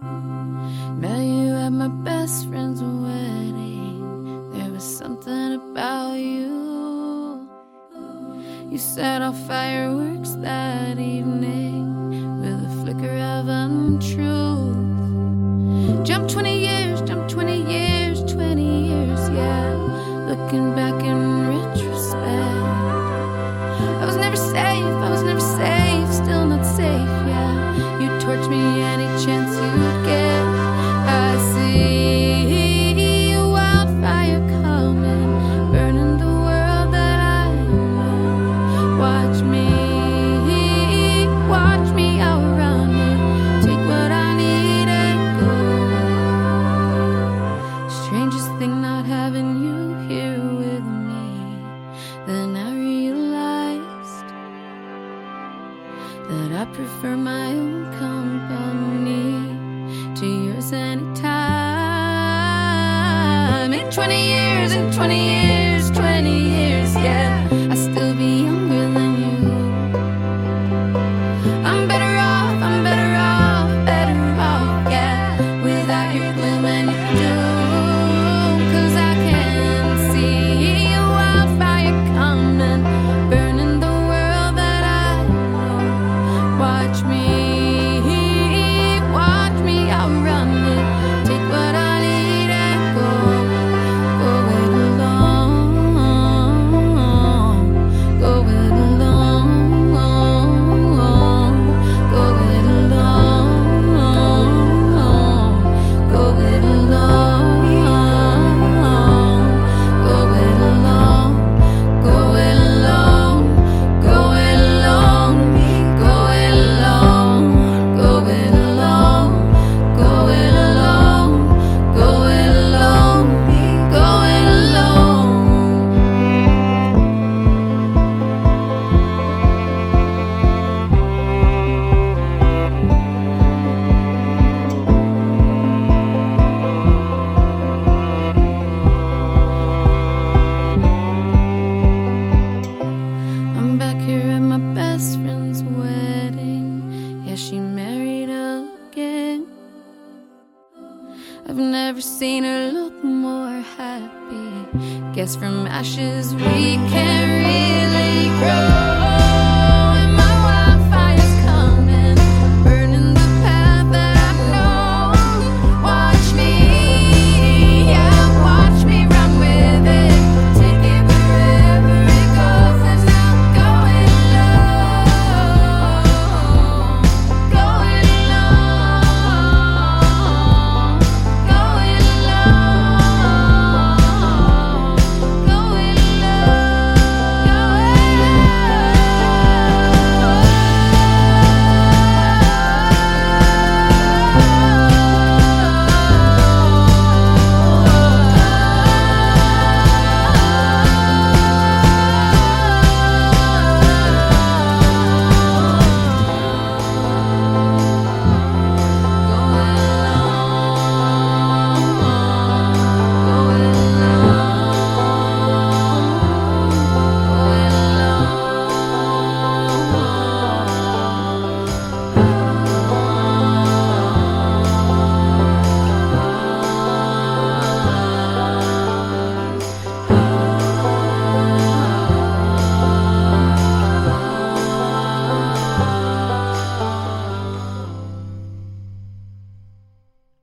Met you at my best friend's wedding. There was something about you. You set off fireworks that evening with a flicker of untruth. Jump 20 years, jump 20 years, 20 years, yeah. Looking back in retrospect, I was never safe, I was never safe, still not safe, yeah. You torch me any chance you that I prefer my own company to yours anytime. In 20 years, in 20 years, never seen her look more happy. Guess from ashes we can really grow.